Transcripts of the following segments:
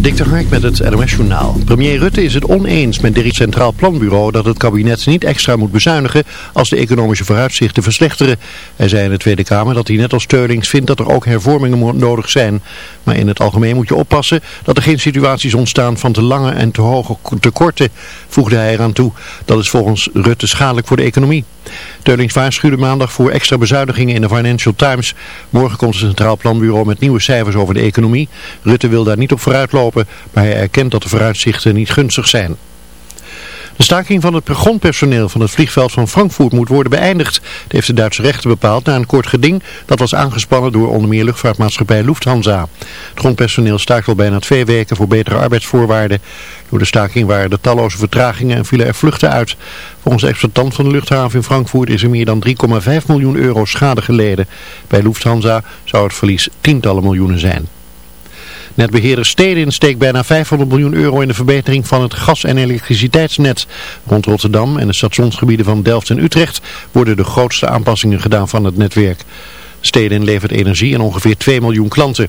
Dik Hark met het NOS Journaal. Premier Rutte is het oneens met het Centraal Planbureau dat het kabinet niet extra moet bezuinigen als de economische vooruitzichten verslechteren. Hij zei in de Tweede Kamer dat hij net als Steulings vindt dat er ook hervormingen nodig zijn. Maar in het algemeen moet je oppassen dat er geen situaties ontstaan van te lange en te hoge tekorten, voegde hij eraan toe. Dat is volgens Rutte schadelijk voor de economie. Teulings waarschuwde maandag voor extra bezuinigingen in de Financial Times. Morgen komt het Centraal Planbureau met nieuwe cijfers over de economie. Rutte wil daar niet op vooruitlopen, maar hij erkent dat de vooruitzichten niet gunstig zijn. De staking van het grondpersoneel van het vliegveld van Frankfurt moet worden beëindigd. Dat heeft de Duitse rechter bepaald na een kort geding dat was aangespannen door onder meer luchtvaartmaatschappij Lufthansa. Het grondpersoneel staakt al bijna twee weken voor betere arbeidsvoorwaarden. Door de staking waren er talloze vertragingen en vielen er vluchten uit. Volgens de exploitant van de luchthaven in Frankfurt is er meer dan 3,5 miljoen euro schade geleden. Bij Lufthansa zou het verlies tientallen miljoenen zijn. Netbeheerder Stedin steekt bijna 500 miljoen euro in de verbetering van het gas- en elektriciteitsnet. Rond Rotterdam en de stationsgebieden van Delft en Utrecht worden de grootste aanpassingen gedaan van het netwerk. Stedin levert energie aan ongeveer 2 miljoen klanten.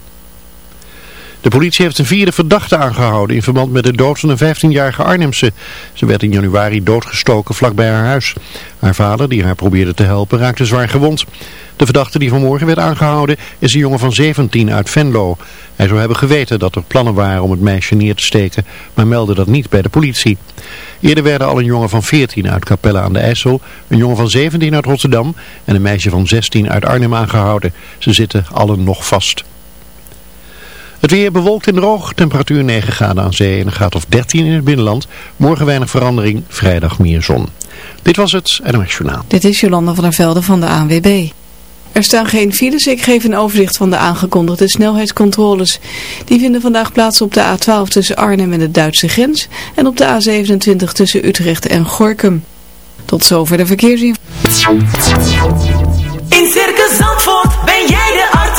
De politie heeft een vierde verdachte aangehouden in verband met de dood van een 15-jarige Arnhemse. Ze werd in januari doodgestoken vlakbij haar huis. Haar vader, die haar probeerde te helpen, raakte zwaar gewond. De verdachte die vanmorgen werd aangehouden is een jongen van 17 uit Venlo. Hij zou hebben geweten dat er plannen waren om het meisje neer te steken, maar meldde dat niet bij de politie. Eerder werden al een jongen van 14 uit Capelle aan de IJssel, een jongen van 17 uit Rotterdam en een meisje van 16 uit Arnhem aangehouden. Ze zitten allen nog vast. Het weer bewolkt en droog, temperatuur 9 graden aan zee en een graad of 13 in het binnenland. Morgen weinig verandering, vrijdag meer zon. Dit was het NOS Journaal. Dit is Jolanda van der Velde van de ANWB. Er staan geen files, ik geef een overzicht van de aangekondigde snelheidscontroles. Die vinden vandaag plaats op de A12 tussen Arnhem en de Duitse grens en op de A27 tussen Utrecht en Gorkum. Tot zover de verkeersinformatie. In Circus Zandvoort ben jij de artiest.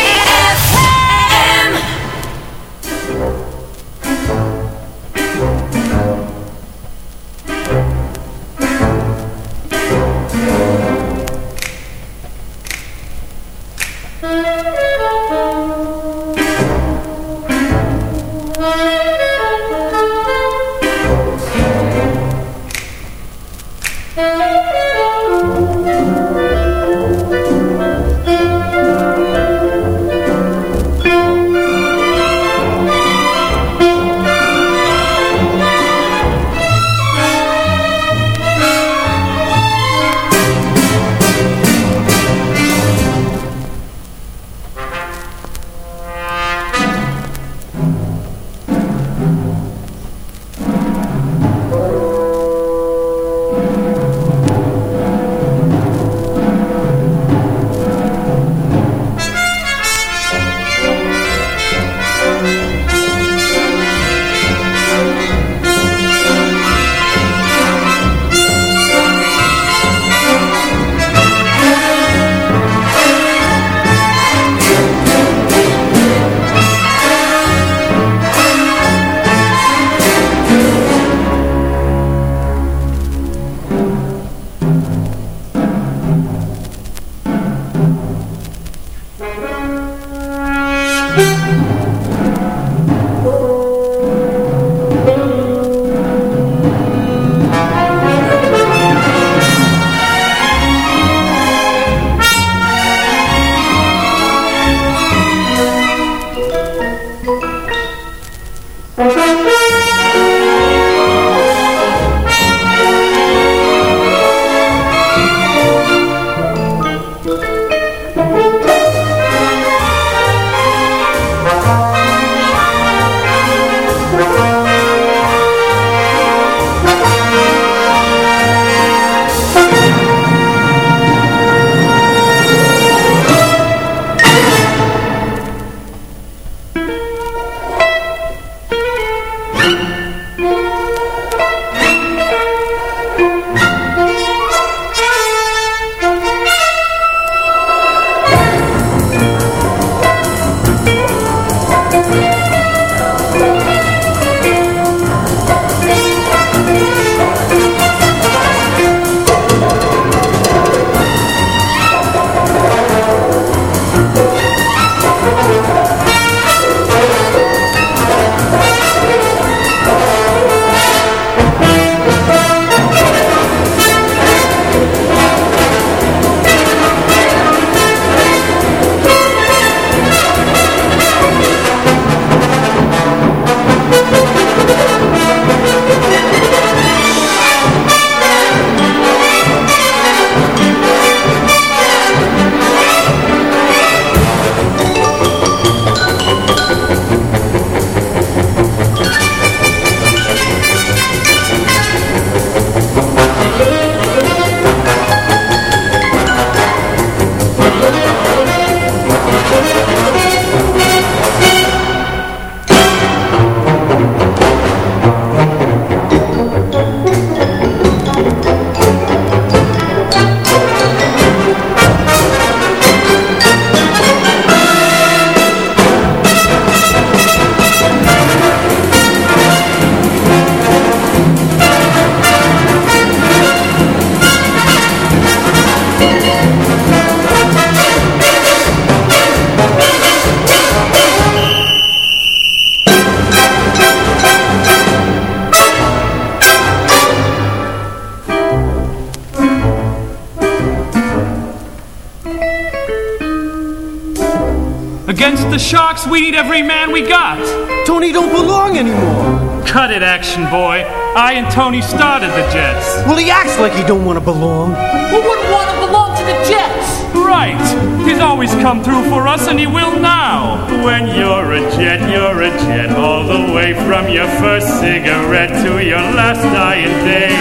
Cut it, action boy. I and Tony started the Jets. Well, he acts like he don't want to belong. Who wouldn't want to belong to the Jets? Right. He's always come through for us, and he will now. When you're a Jet, you're a Jet. All the way from your first cigarette to your last dying day.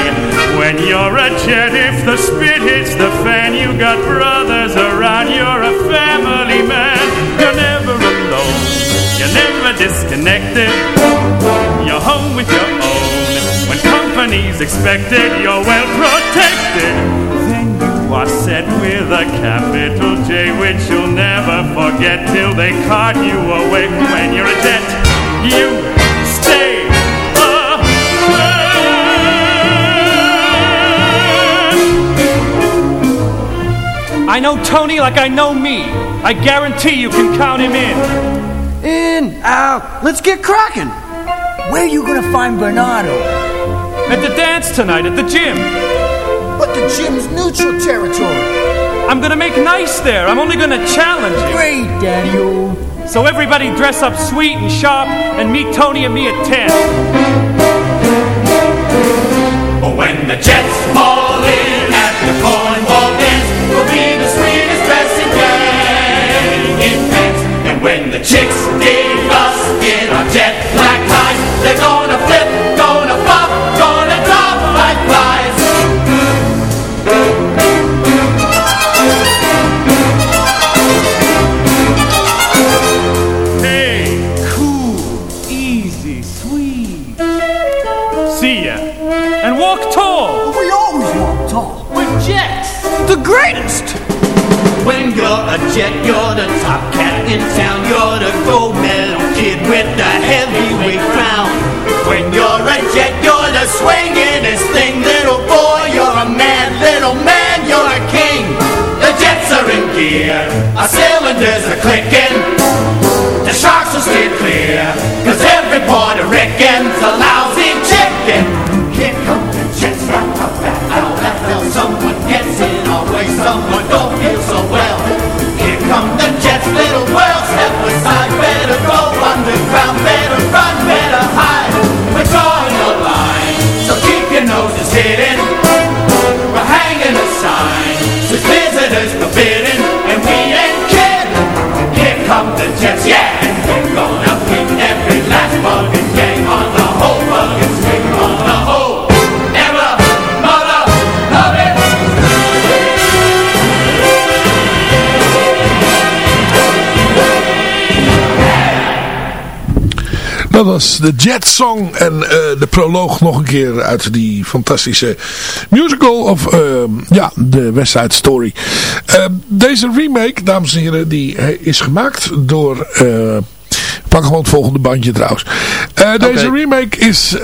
When you're a Jet, if the spit hits the fan, you got brothers around. You're a family man. You're never alone. You're never disconnected. Home with your own. When company's expected, you're well protected. Then you are set with a capital J, which you'll never forget till they cart you away. When you're a jet, you stay. I know Tony like I know me. I guarantee you can count him in. In, out, let's get cracking. Where are you gonna find Bernardo? At the dance tonight at the gym. But the gym's neutral territory. I'm gonna make nice there. I'm only gonna challenge you. Great, Daddy-o. So everybody dress up sweet and sharp and meet Tony and me at 10. When the Jets fall in at the cornball dance, we'll be the sweetest dressing gang in pants. And when the chicks dig us in our jet black ties, they're gonna flip, gonna pop, gonna drop like flies. Hey, cool, easy, sweet. See ya. And walk tall. We always walk tall. We're Jets. The greatest. When you're a jet, you're the top cat in town. You're the gold medal you're the thing. Little boy, you're a man. Little man, you're a king. The jets are in gear. Our cylinders are clicking. The sharks will steer clear. Cause every Puerto Rican's a lousy chicken. Here come the jets from up that out that hell. Someone gets in our way. Someone visitors forbidden. And we ain't kidding. Here come the jets, yeah. Dat was de Jet Song en eh, de proloog nog een keer uit die fantastische musical of eh, ja, de West Side Story. Eh, deze remake, dames en heren, die is gemaakt door... Pak gewoon het volgende bandje trouwens. Deze remake is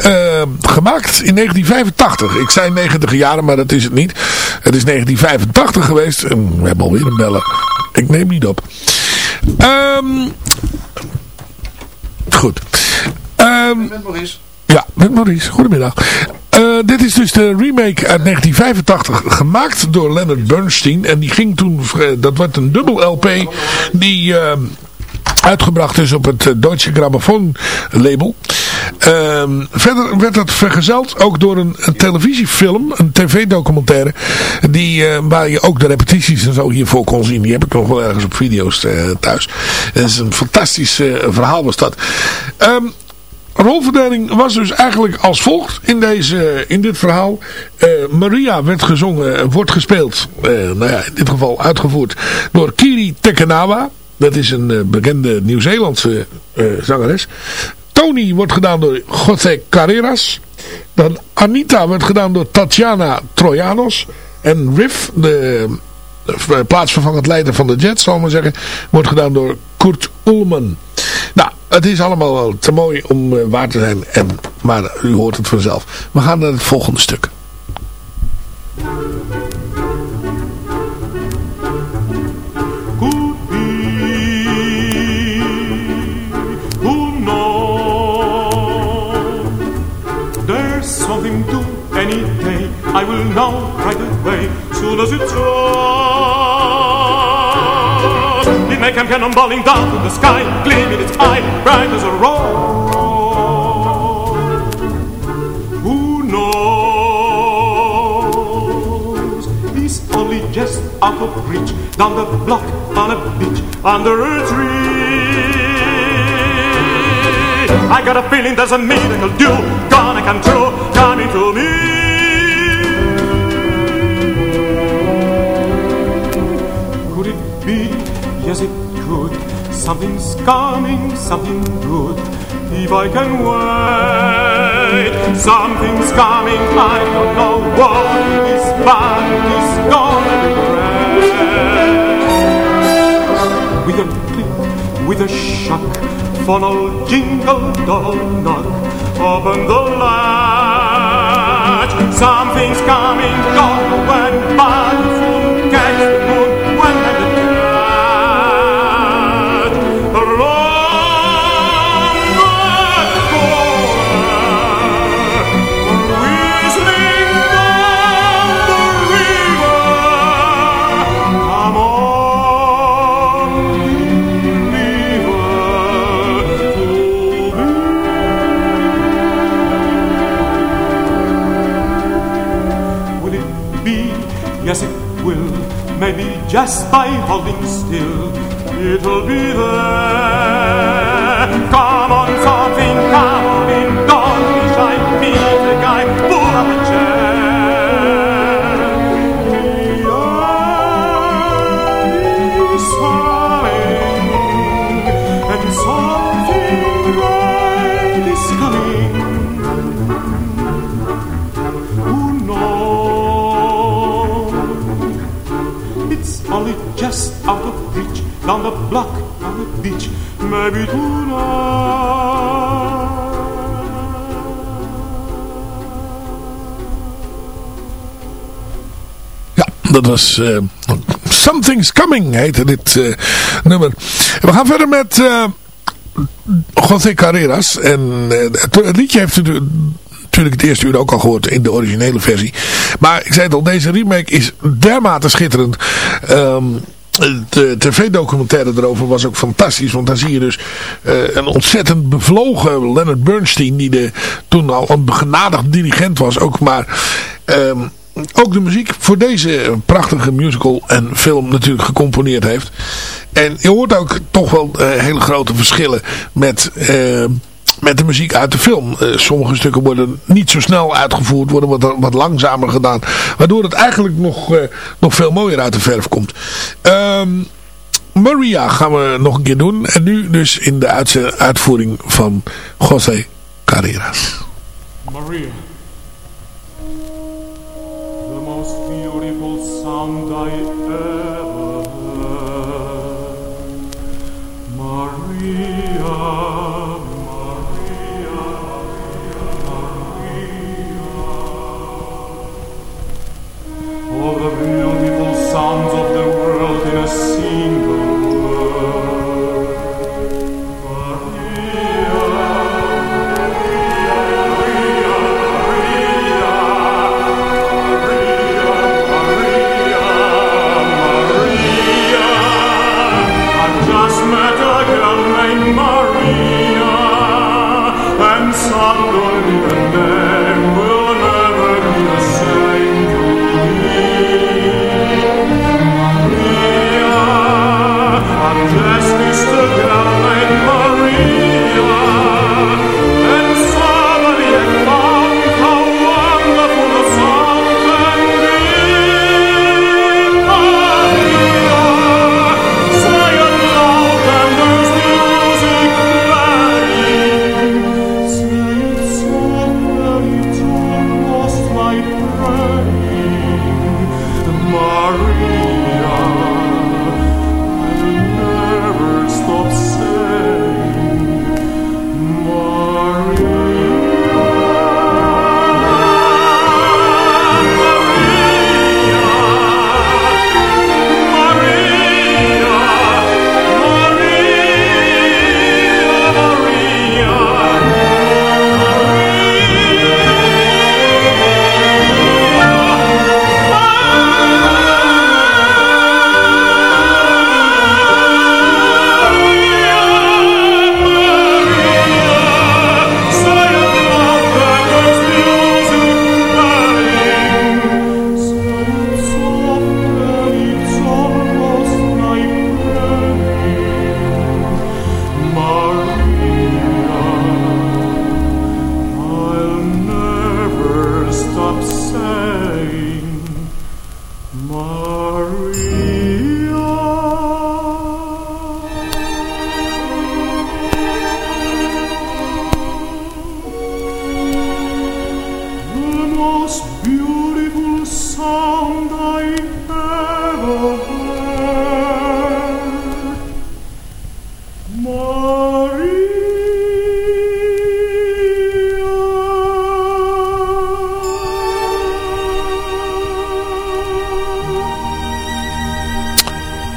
gemaakt in 1985. Ik zei 90 jaren, maar dat is het niet. Het is 1985 geweest. We hebben alweer een beller. Ik neem niet op. Ehm goed. Um, met Maurice. Ja, met Maurice. Goedemiddag. Uh, dit is dus de remake uit 1985 gemaakt door Leonard Bernstein. En die ging toen, dat werd een dubbel LP die uh, uitgebracht is op het Deutsche Grammophon label. Uh, verder werd dat vergezeld ook door een, televisiefilm, een tv-documentaire, die, uh, waar je ook de repetities en zo hiervoor kon zien. Die heb ik nog wel ergens op video's uh, thuis. Dat is een fantastisch uh, verhaal was dat. Um, rolverdeling was dus eigenlijk als volgt in, deze, in dit verhaal. Maria werd gezongen, wordt gespeeld, nou ja, in dit geval uitgevoerd door Kiri Tekenawa. Dat is een bekende Nieuw-Zeelandse zangeres. Tony wordt gedaan door José Carreras. Dan Anita wordt gedaan door Tatjana Trojanos. En Riff, de, plaatsvervangend leider van de Jets, zal ik maar zeggen, wordt gedaan door Kurt Ullman. Nou, het is allemaal wel te mooi om uh, waar te zijn. En, maar u hoort het vanzelf. We gaan naar het volgende stuk. I will know right away, soon as it's on. In They come cannonballing down from the sky, gleaming its eye, bright as a rose. Who knows? He's only just out of reach, down the block on a beach, under a tree. I got a feeling there's a miracle due, gonna come true, coming to me. It. Something's coming, something good. If I can wait, something's coming. I don't know what it is, but it's gonna be great. With a click, with a shock, funnel jingle, double knock. Open the latch. Something's coming, gonna went by just by holding still, it'll be there. Come on, something, come on in, don't be shy. Meet the guy, pull up a chair. Only just out of reach, down the block, on the beach, maybe tonight. Dat was eh, Something's Coming heette dit eh, nummer. We gaan verder met eh José Carreras. En het, liedje heeft natuurlijk het eerste uur ook al gehoord in de originele versie. Maar ik zei het al, deze remake is dermate schitterend. Ehm, de tv-documentaire erover was ook fantastisch. Want dan zie je dus eh, een ontzettend bevlogen Leonard Bernstein. Die de, toen al een begenadigd dirigent was. Ook maar... ehm, ook de muziek voor deze prachtige musical en film natuurlijk gecomponeerd heeft. En je hoort ook toch wel eh, hele grote verschillen met, eh, met de muziek uit de film. Eh, sommige stukken worden niet zo snel uitgevoerd, worden wat, wat langzamer gedaan. Waardoor het eigenlijk nog, eh, nog veel mooier uit de verf komt. Ehm, Maria gaan we nog een keer doen. En nu dus in de uitvoering van José Carreras. Maria. The most beautiful sound I and suddenly the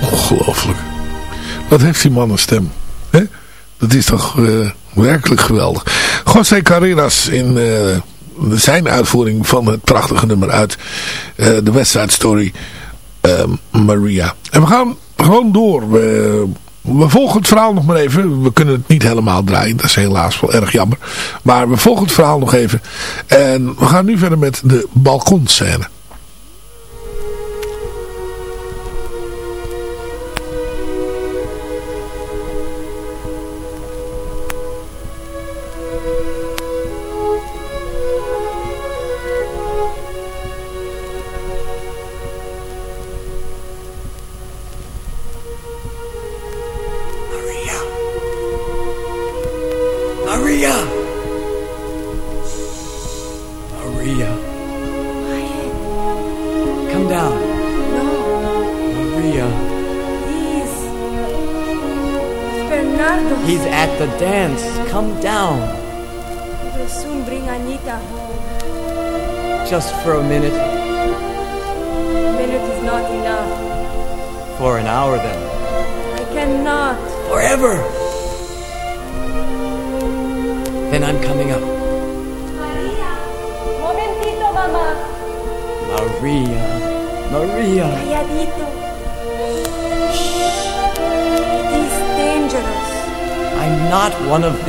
Ongelooflijk. Wat heeft die man een stem. hè? Dat is toch eh, werkelijk geweldig. José Carreras in eh, zijn uitvoering van het prachtige nummer uit eh, de West Side Story Maria. En we gaan gewoon door. We, we volgen het verhaal nog maar even. We kunnen het niet helemaal draaien. Dat is helaas wel erg jammer. Maar we volgen het verhaal nog even. En we gaan nu verder met de balkonscène.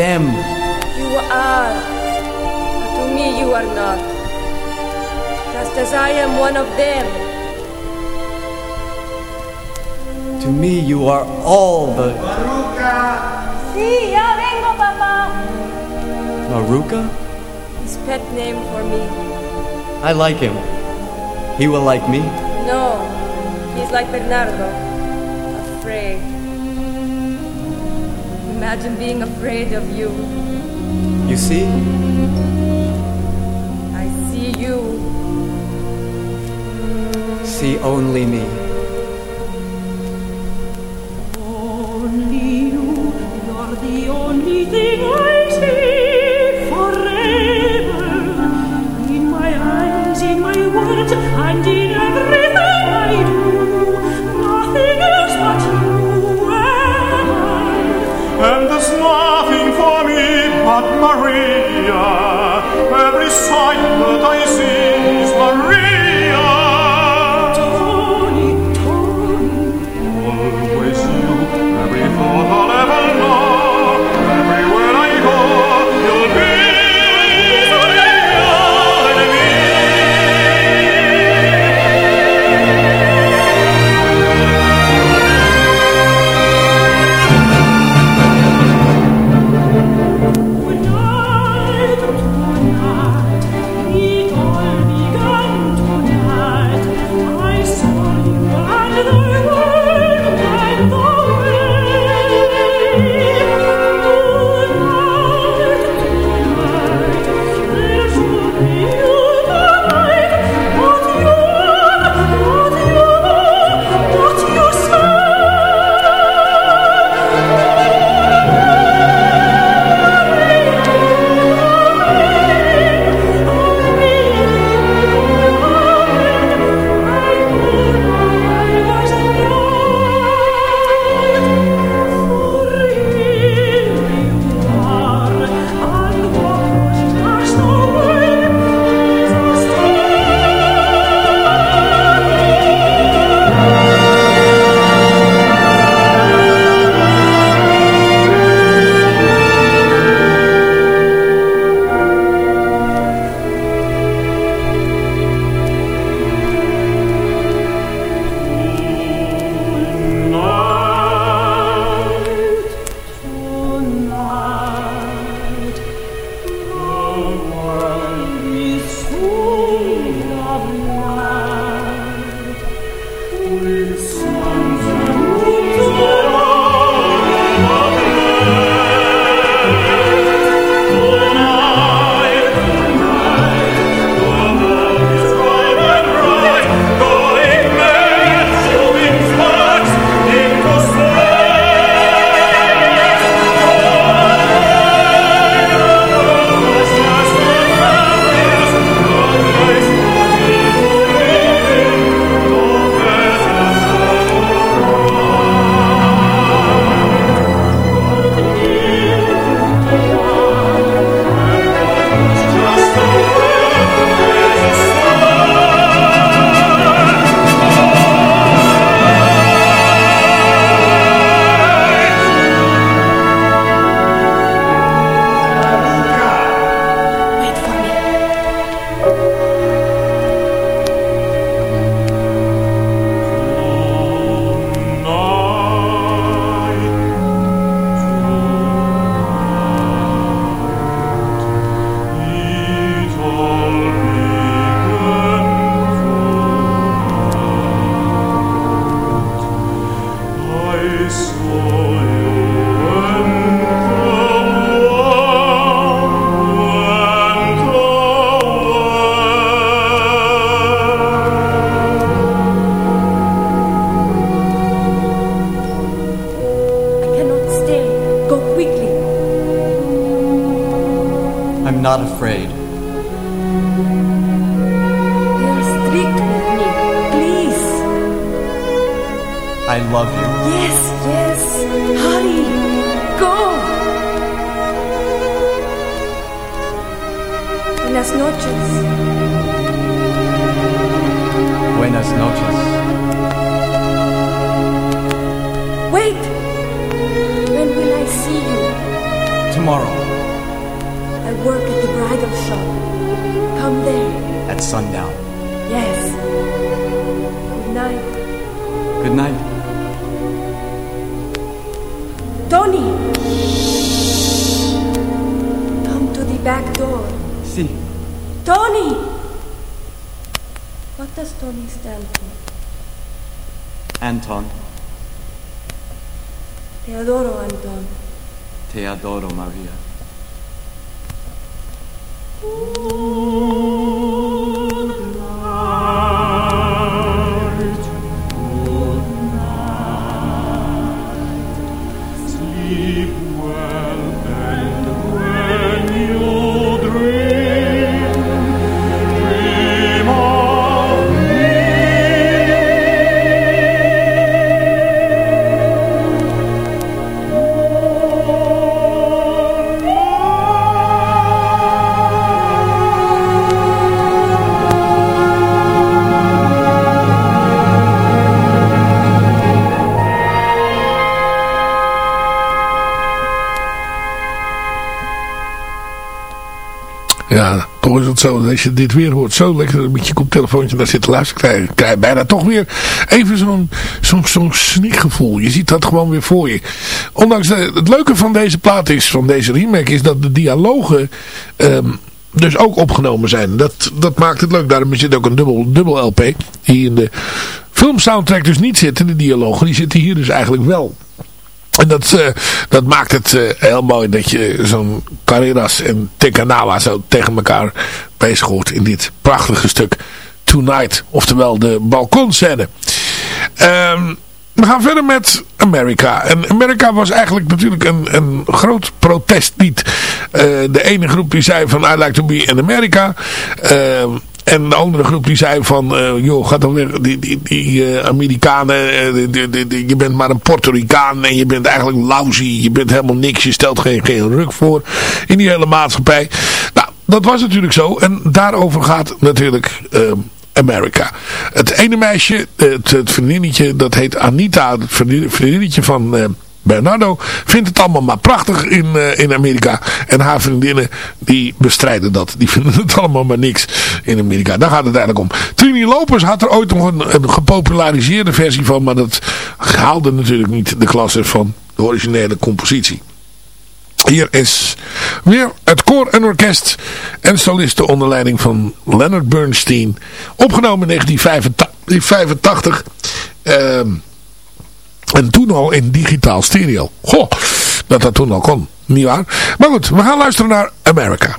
Them. You are. But to me, you are not. Just as I am one of them. To me, you are all the. Sí, ya vengo, papá. Maruka? His pet name for me. I like him. He will like me. No, he's like Bernardo. Afraid. Imagine being afraid of you. You see? I see you. See only me. Only you, you're the only thing I see forever. In my eyes, in my words, Maria. Every sight that I zo. Als je dit weer hoort, zo lekker met je koptelefoontje naar zitten luisteren, krijg, krijg bijna toch weer even zo'n zo'n snikgevoel. Je ziet dat gewoon weer voor je. Ondanks de- het leuke van deze plaat is, van deze remake, is dat de dialogen ehm, dus ook opgenomen zijn. Dat, dat maakt het leuk. Daarom zit ook een dubbel, dubbel LP. Die in de filmsoundtrack dus niet zitten, de dialogen. Die zitten hier dus eigenlijk wel. En dat, eh, dat maakt het eh, heel mooi dat je zo'n Carreras en Tekanawa zo tegen elkaar bezig hoort in dit prachtige stuk Tonight. Oftewel de balkonscène. Ehm, we gaan verder met America. En America was eigenlijk natuurlijk een, een groot protestlied. Eh, de ene groep die zei van I like to be in America. Ehm, en de andere groep die zei van, eh, joh, ga dan weer, die, die, die eh, Amerikanen, je bent maar een Puerto Ricaan en je bent eigenlijk lousy, je bent helemaal niks, je stelt geen, geen ruk voor in die hele maatschappij. Dat was natuurlijk zo en daarover gaat natuurlijk ehm, America. Het ene meisje, het, het vriendinnetje, dat heet Anita, het vriendin- vriendinnetje van... eh, Bernardo vindt het allemaal maar prachtig in, eh, in Amerika. En haar vriendinnen die bestrijden dat. Die vinden het allemaal maar niks in Amerika. Daar gaat het eigenlijk om. Trini Lopez had er ooit nog een gepopulariseerde versie van. Maar dat haalde natuurlijk niet de klasse van de originele compositie. Hier is weer het koor en orkest en solisten onder leiding van Leonard Bernstein. Opgenomen in 1985. Ehm, en toen al in digitaal stereo. Goh, dat dat toen al kon. Niet waar? Maar goed, we gaan luisteren naar America.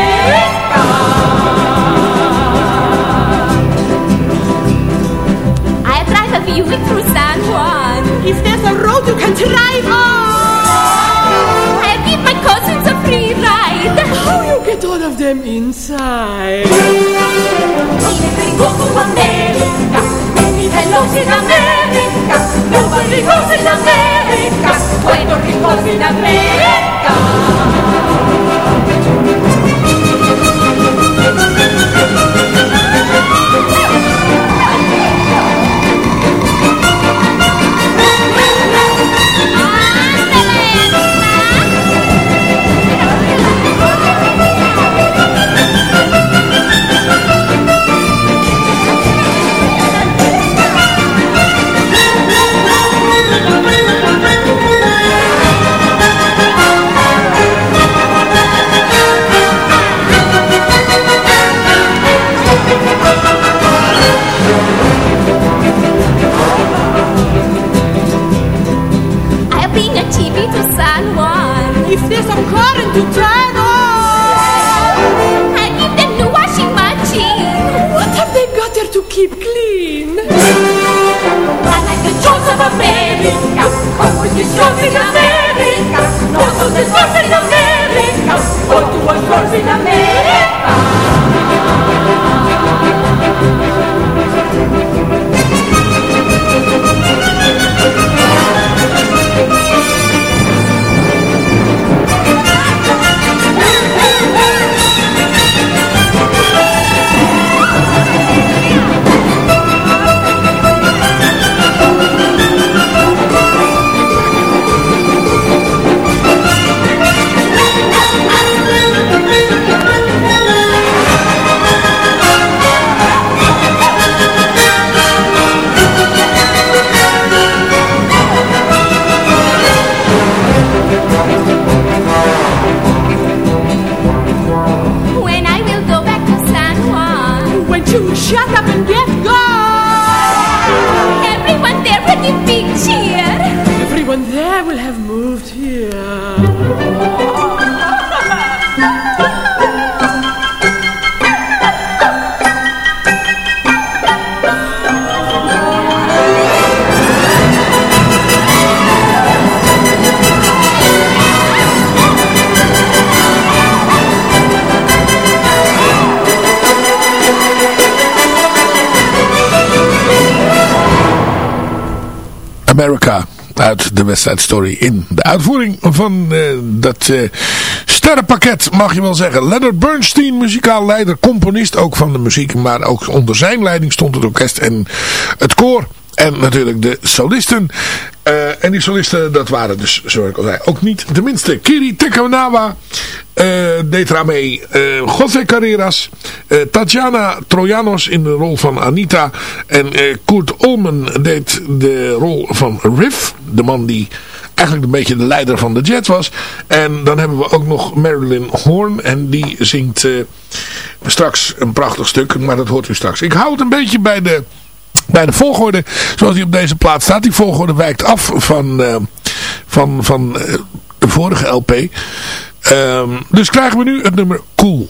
you viewing through San Juan. If there's a road you can drive on, I'll give my cousins a free ride. How you get all of them inside? Nobody goes to America. Nobody goes in America. Nobody goes in America. Puerto Rico's in America. De wedstrijdstory in de uitvoering van uh, dat uh, sterrenpakket, mag je wel zeggen. Leonard Bernstein, muzikaal leider, componist ook van de muziek, maar ook onder zijn leiding stond het orkest en het koor. En natuurlijk de solisten. Uh, en die solisten, dat waren dus, zoals ik al zei, ook niet de minste. Kiri Tekanawa deed eraan mee. Uh, José Carreras. Tatjana Trojanos in de rol van Anita. En Kurt Olmen deed de rol van Riff. De man die eigenlijk een beetje de leider van de Jets was. En dan hebben we ook nog Marilyn Horn. En die zingt straks een prachtig stuk. Maar dat hoort u straks. Ik hou het een beetje bij de bij de volgorde zoals die op deze plaats staat. Die volgorde wijkt af van, van, van de vorige LP. Um, dus krijgen we nu het nummer Cool.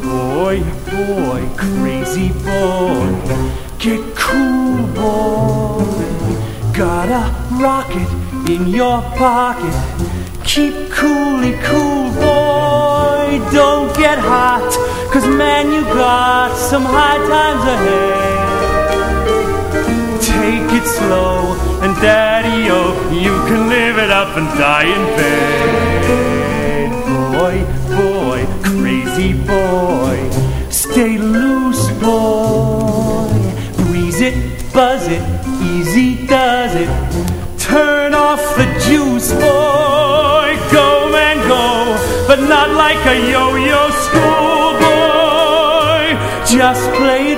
Boy, boy, crazy boy, get cool, boy. Got a rocket in your pocket. Keep coolly cool, boy. Don't get hot, cause man, you got some high times ahead. Take it slow, and daddy, oh, you can live it up and die in bed. Boy, boy, crazy boy, stay loose, boy. Breeze it, buzz it, easy does it. Turn off the juice, boy. But not like a yo-yo schoolboy. Just play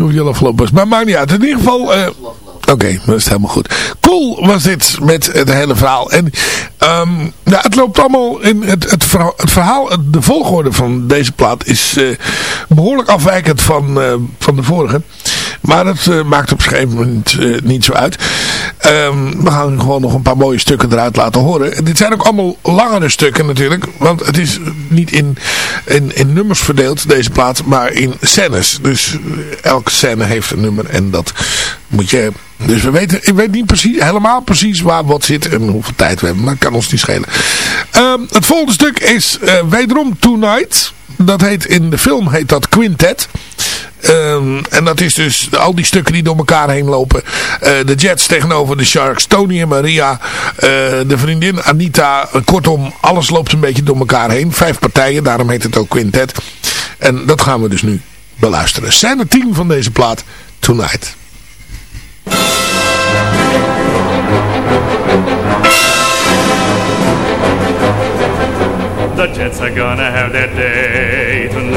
eens of al afgelopen was. Maar maakt niet uit. In ieder geval... eh, Oké, dat is helemaal goed. Cool was dit met het hele verhaal. En ehm, ja, het loopt allemaal in het, het, verhaal, het de volgorde van deze plaat is eh, behoorlijk afwijkend van, eh, van de vorige. Maar dat maakt op een gegeven moment niet zo uit. Ehm, we gaan gewoon nog een paar mooie stukken eruit laten horen. En dit zijn ook allemaal langere stukken natuurlijk. Want het is niet in, in, in nummers verdeeld, deze plaat, maar in scènes. Dus elke scène heeft een nummer en dat moet je... Dus we weten, ik weet niet precies, helemaal precies waar wat zit en hoeveel tijd we hebben. Maar dat kan ons niet schelen. Ehm, het volgende stuk is eh, wederom Tonight. Dat heet in de film heet dat Quintet. Ehm, en dat is dus al die stukken die door elkaar heen lopen. Eh, de Jets tegenover de Sharks. Tony en Maria. eh, de vriendin Anita. kortom, alles loopt een beetje door elkaar heen. Vijf partijen, daarom heet het ook Quintet. En dat gaan we dus nu beluisteren. Zijn er tien van deze plaat Tonight. The Jets are gonna have their day tonight.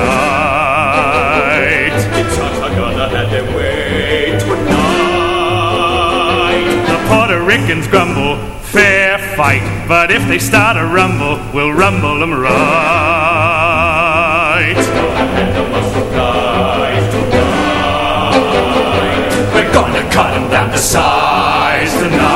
The Jets are gonna have their way tonight. The Puerto Ricans grumble, fair fight. But if they start a rumble, we'll rumble them right. We're gonna cut them down to size tonight.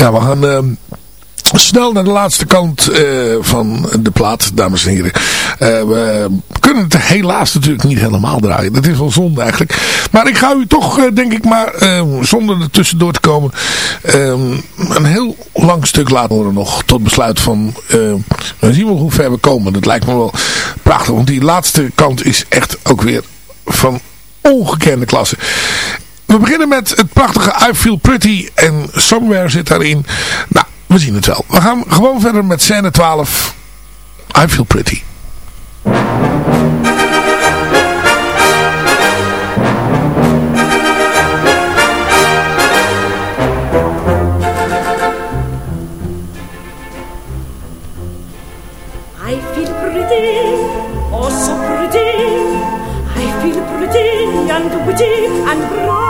Ja, we gaan ehm, snel naar de laatste kant eh, van de plaat, dames en heren. Eh, we kunnen het helaas natuurlijk niet helemaal draaien. Dat is wel zonde eigenlijk. Maar ik ga u toch, eh, denk ik maar, zonder er tussendoor te komen, een heel lang stuk laten horen nog. Tot besluit van, we zien wel hoe ver we komen. Dat lijkt me wel prachtig. Want die laatste kant is echt ook weer van ongekende klasse. We beginnen met het prachtige I Feel Pretty en Somewhere zit daarin. Nou, we zien het wel. We gaan gewoon verder met scène 12. I Feel Pretty. I feel pretty, oh so pretty. I feel pretty and witty and bright,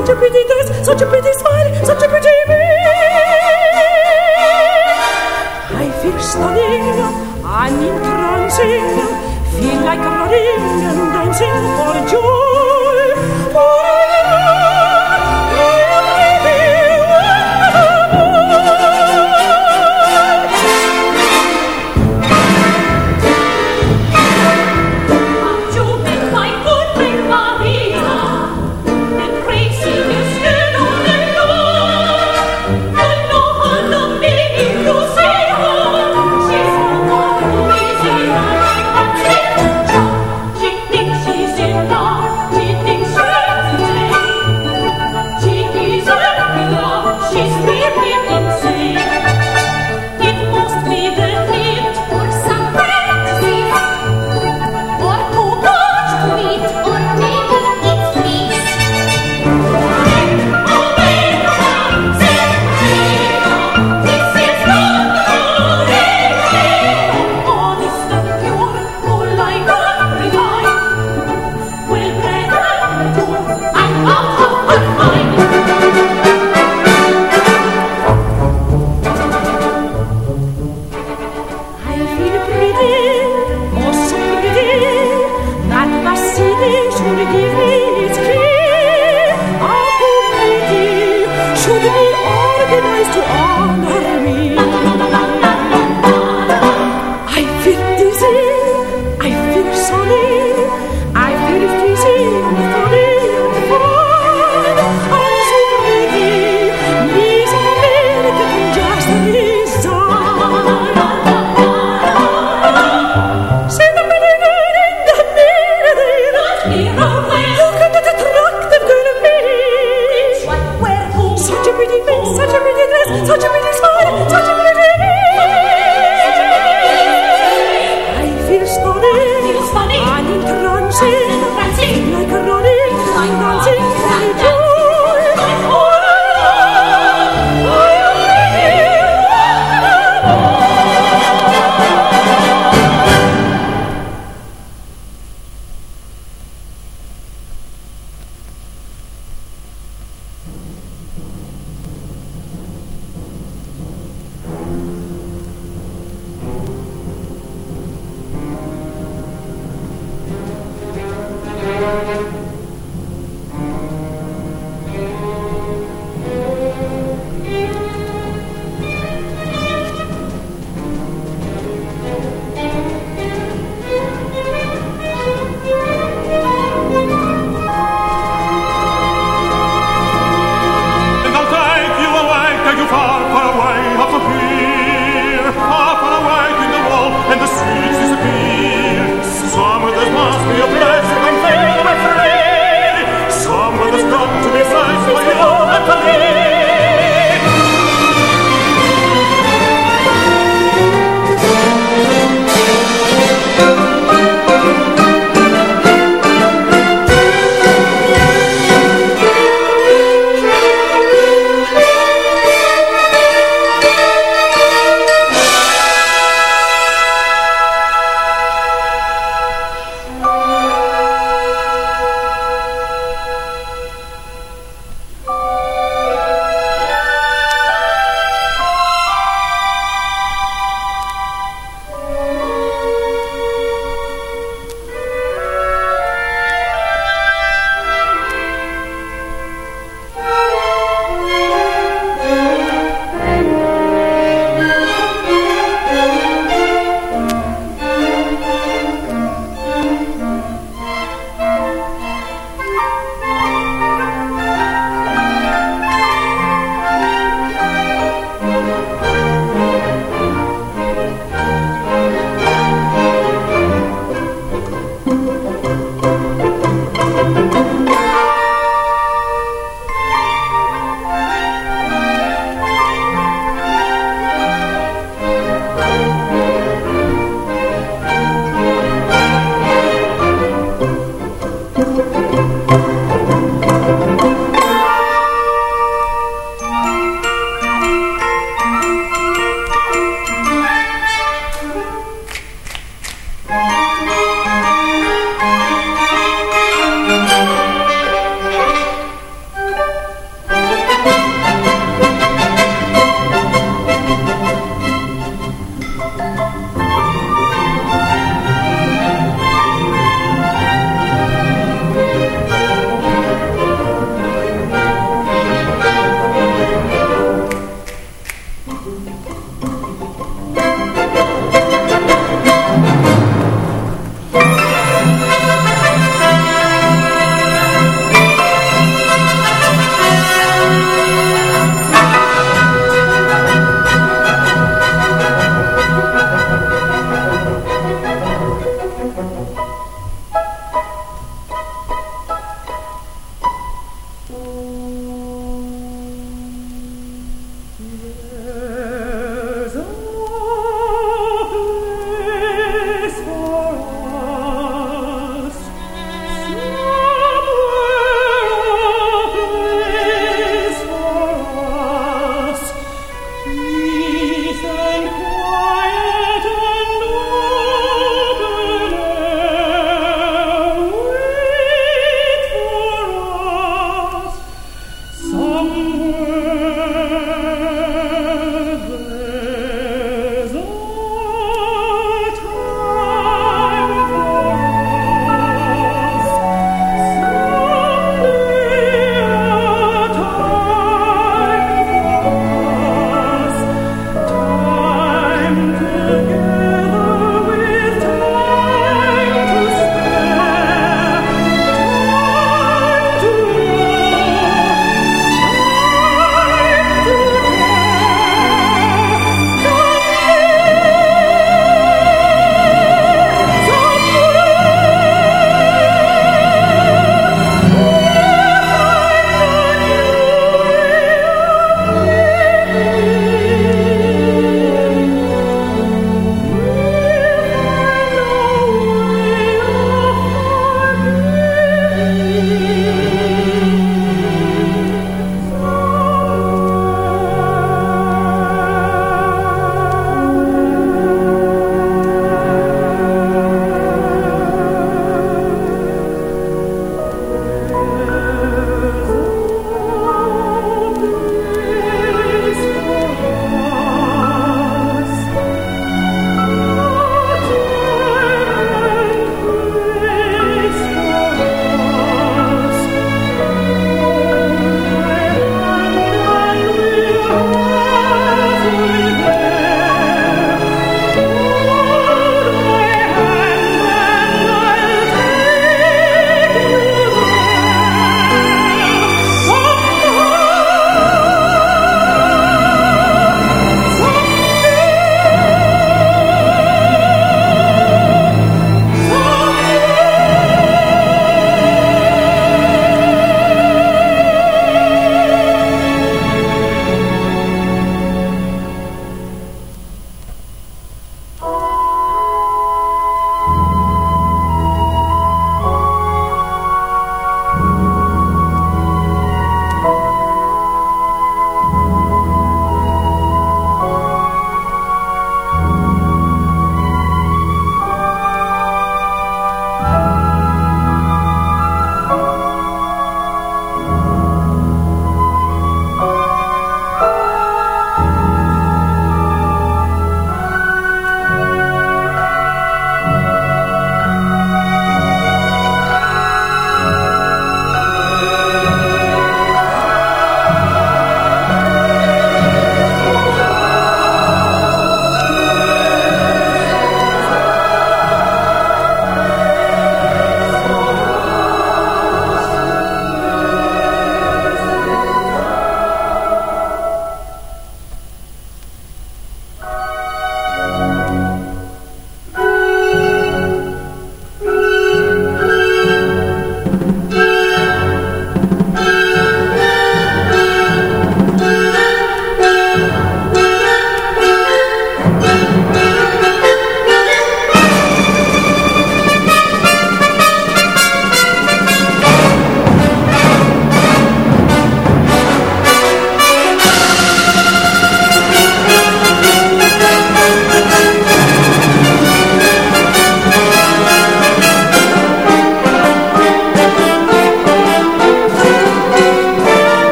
such a pretty dress, such a pretty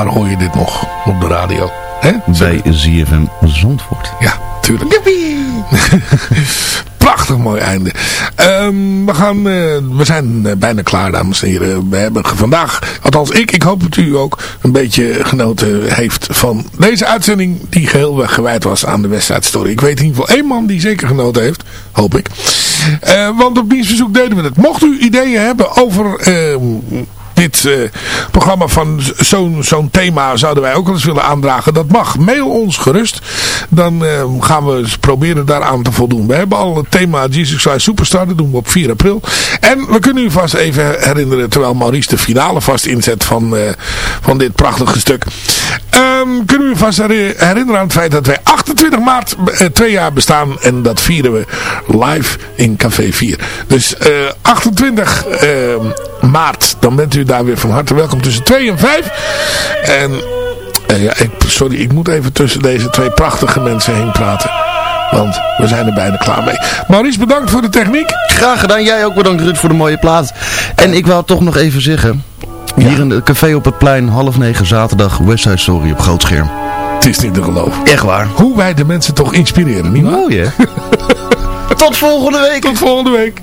Waar hoor je dit nog op de radio? Hè? Bij ZFM Zandvoort. Ja, tuurlijk. Prachtig mooi einde. Ehm, we, gaan, eh, we zijn eh, bijna klaar, dames en heren. We hebben vandaag, althans ik, ik hoop dat u ook een beetje genoten heeft van deze uitzending die geheel gewijd was aan de Westside Story. Ik weet in ieder geval één man die zeker genoten heeft, hoop ik. Eh, want op dienstverzoek deden we het. Mocht u ideeën hebben over... dit eh, programma van zo'n thema zouden wij ook wel eens willen aandragen. Dat mag. Mail ons gerust. Dan eh, gaan we proberen daaraan te voldoen. We hebben al het thema Jesus Christ Superstar. Dat doen we op 4 april. En we kunnen u vast even herinneren. Terwijl Maurice de finale vast inzet van, eh, van dit prachtige stuk. Ehm, kunnen we vast heri- herinneren aan het feit dat wij 28 maart eh, twee jaar bestaan. En dat vieren we live in Café 4. Dus eh, 28 ehm, maart. Dan bent u daar weer van harte welkom tussen 2 en 5. En eh, ja, sorry, ik moet even tussen deze twee prachtige mensen heen praten. Want we zijn er bijna klaar mee. Maurice, bedankt voor de techniek. Graag gedaan. Jij ook bedankt Ruud voor de mooie plaat. En ik wou toch nog even zeggen. Hier in het café op het plein, half negen zaterdag, Westside Story op groot scherm. Het is niet te geloven. Echt waar. Hoe wij de mensen toch inspireren, niet? Mooi hè? Tot volgende week. Tot volgende week.